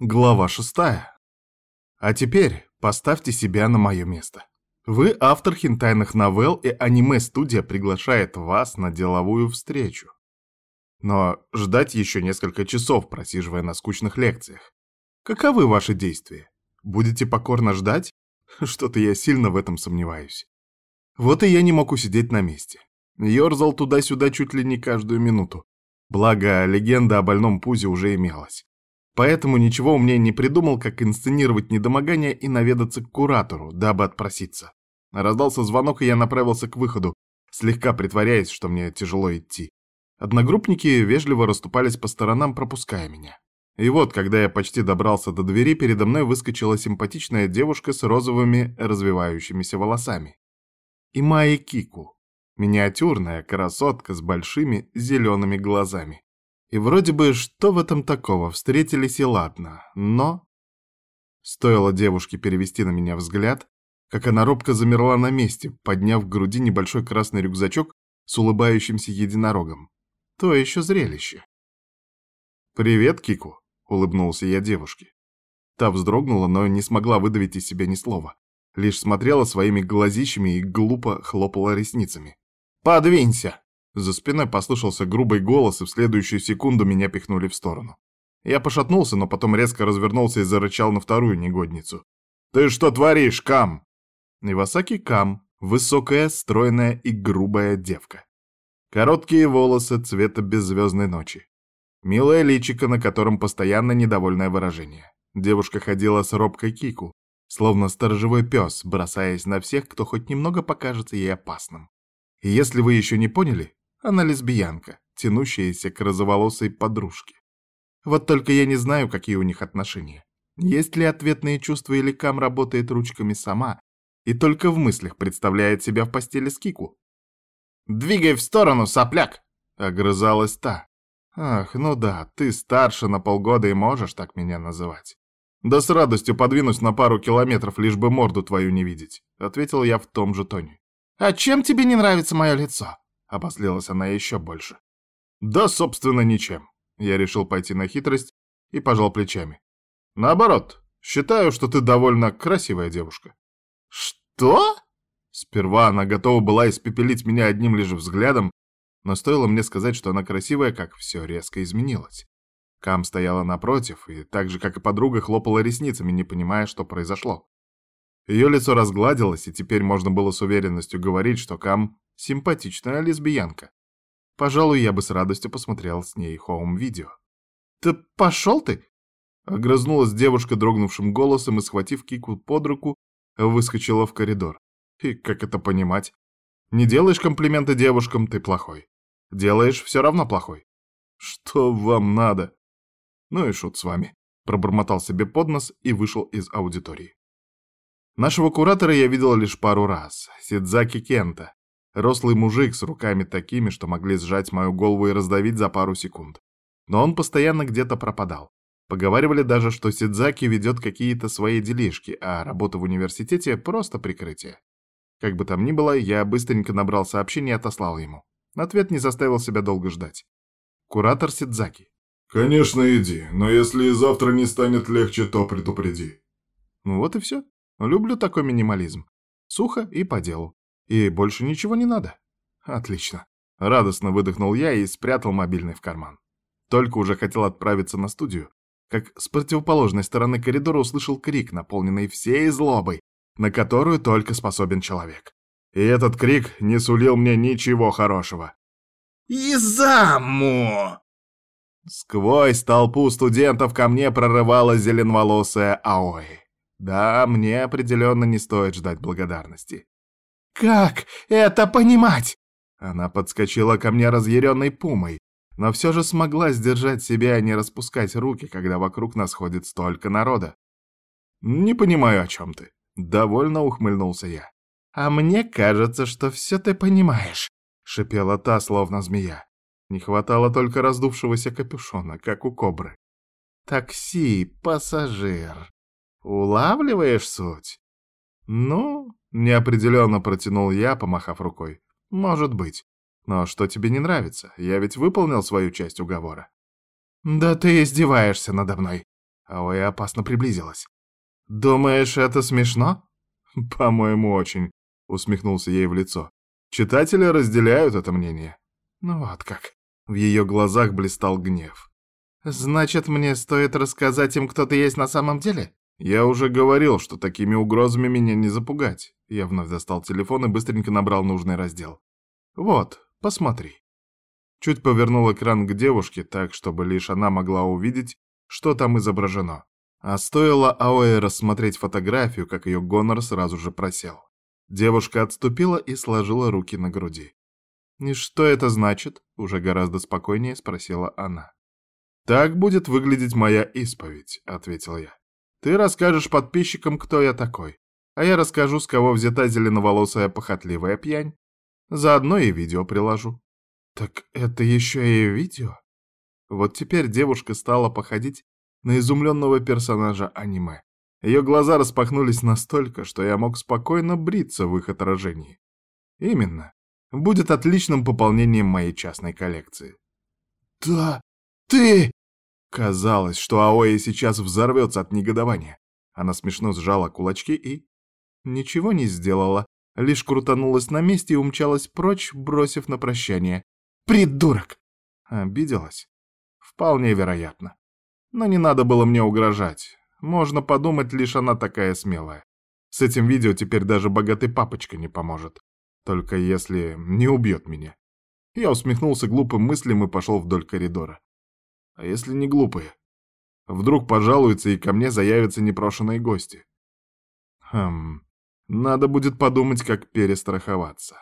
Глава шестая. А теперь поставьте себя на мое место. Вы автор хентайных новелл, и аниме-студия приглашает вас на деловую встречу. Но ждать еще несколько часов, просиживая на скучных лекциях. Каковы ваши действия? Будете покорно ждать? Что-то я сильно в этом сомневаюсь. Вот и я не мог усидеть на месте. Ёрзал туда-сюда чуть ли не каждую минуту. Благо, легенда о больном пузе уже имелась. Поэтому ничего умнее не придумал, как инсценировать недомогание и наведаться к куратору, дабы отпроситься. Раздался звонок, и я направился к выходу, слегка притворяясь, что мне тяжело идти. Одногруппники вежливо расступались по сторонам, пропуская меня. И вот, когда я почти добрался до двери, передо мной выскочила симпатичная девушка с розовыми развивающимися волосами. Имаи Кику. Миниатюрная красотка с большими зелеными глазами. И вроде бы, что в этом такого, встретились и ладно, но... Стоило девушке перевести на меня взгляд, как она робко замерла на месте, подняв к груди небольшой красный рюкзачок с улыбающимся единорогом. То еще зрелище. «Привет, Кику», — улыбнулся я девушке. Та вздрогнула, но не смогла выдавить из себя ни слова. Лишь смотрела своими глазищами и глупо хлопала ресницами. «Подвинься!» За спиной послышался грубый голос, и в следующую секунду меня пихнули в сторону. Я пошатнулся, но потом резко развернулся и зарычал на вторую негодницу. «Ты что творишь, Кам?» Ивасаки Кам, высокая, стройная и грубая девка. Короткие волосы цвета беззвездной ночи. Милое личико, на котором постоянно недовольное выражение. Девушка ходила с робкой кику, словно сторожевой пес, бросаясь на всех, кто хоть немного покажется ей опасным. Если вы еще не поняли, она лесбиянка, тянущаяся к розоволосой подружке. Вот только я не знаю, какие у них отношения. Есть ли ответные чувства или Кам работает ручками сама и только в мыслях представляет себя в постели с Кику? «Двигай в сторону, сопляк!» — огрызалась та. «Ах, ну да, ты старше на полгода и можешь так меня называть. Да с радостью подвинусь на пару километров, лишь бы морду твою не видеть», — ответил я в том же тоне. «А чем тебе не нравится мое лицо?» Обозлилась она еще больше. Да, собственно, ничем. Я решил пойти на хитрость и пожал плечами. Наоборот, считаю, что ты довольно красивая девушка. Что? Сперва она готова была испепелить меня одним лишь взглядом, но стоило мне сказать, что она красивая, как все резко изменилось. Кам стояла напротив и так же, как и подруга, хлопала ресницами, не понимая, что произошло. Ее лицо разгладилось, и теперь можно было с уверенностью говорить, что Кам — симпатичная лесбиянка. Пожалуй, я бы с радостью посмотрел с ней хоум-видео. «Да пошел ты!» Огрызнулась девушка дрогнувшим голосом и, схватив Кику под руку, выскочила в коридор. И как это понимать? Не делаешь комплименты девушкам, ты плохой. Делаешь, все равно плохой. Что вам надо? Ну и шут с вами. Пробормотал себе под нос и вышел из аудитории. Нашего куратора я видел лишь пару раз. Сидзаки Кента. Рослый мужик с руками такими, что могли сжать мою голову и раздавить за пару секунд. Но он постоянно где-то пропадал. Поговаривали даже, что Сидзаки ведет какие-то свои делишки, а работа в университете — просто прикрытие. Как бы там ни было, я быстренько набрал сообщение и отослал ему. Ответ не заставил себя долго ждать. Куратор Сидзаки. «Конечно, иди, но если завтра не станет легче, то предупреди». Ну вот и все. Люблю такой минимализм. Сухо и по делу. И больше ничего не надо. Отлично. Радостно выдохнул я и спрятал мобильный в карман. Только уже хотел отправиться на студию, как с противоположной стороны коридора услышал крик, наполненный всей злобой, на которую только способен человек. И этот крик не сулил мне ничего хорошего. «Изаму!» Сквозь толпу студентов ко мне прорывалась зеленоволосая Аои. Да, мне определенно не стоит ждать благодарности. «Как это понимать?» Она подскочила ко мне разъяренной пумой, но все же смогла сдержать себя и не распускать руки, когда вокруг нас ходит столько народа. «Не понимаю, о чем ты», — довольно ухмыльнулся я. «А мне кажется, что все ты понимаешь», — шипела та, словно змея. Не хватало только раздувшегося капюшона, как у кобры. «Такси, пассажир», Улавливаешь суть? Ну, неопределенно протянул я, помахав рукой. Может быть. Но что тебе не нравится? Я ведь выполнил свою часть уговора. Да ты издеваешься надо мной. Аоя опасно приблизилась. «Думаешь, это смешно?» «По-моему, очень», — усмехнулся ей в лицо. «Читатели разделяют это мнение». «Ну вот как». В ее глазах блистал гнев. «Значит, мне стоит рассказать им, кто ты есть на самом деле?» «Я уже говорил, что такими угрозами меня не запугать». Я вновь достал телефон и быстренько набрал нужный раздел. «Вот, посмотри». Чуть повернул экран к девушке так, чтобы лишь она могла увидеть, что там изображено. А стоило Аоэ рассмотреть фотографию, как ее гонор сразу же просел. Девушка отступила и сложила руки на груди. «И что это значит?» — уже гораздо спокойнее спросила она. «Так будет выглядеть моя исповедь», — ответил я. «Ты расскажешь подписчикам, кто я такой, а я расскажу, с кого взята зеленоволосая похотливая пьянь. Заодно и видео приложу». «Так это еще и видео?» Вот теперь девушка стала походить на изумленного персонажа аниме. Ее глаза распахнулись настолько, что я мог спокойно бриться в их отражении. Именно. Будет отличным пополнением моей частной коллекции. «Да, ты...» Казалось, что Аои сейчас взорвется от негодования. Она смешно сжала кулачки и... Ничего не сделала, лишь крутанулась на месте и умчалась прочь, бросив на прощание. «Придурок!» Обиделась? Вполне вероятно. Но не надо было мне угрожать. Можно подумать, лишь она такая смелая. С этим видео теперь даже богатый папочка не поможет. Только если не убьет меня. Я усмехнулся глупым мыслям и пошел вдоль коридора. А если не глупые? Вдруг пожалуются и ко мне заявятся непрошенные гости. Хм, надо будет подумать, как перестраховаться.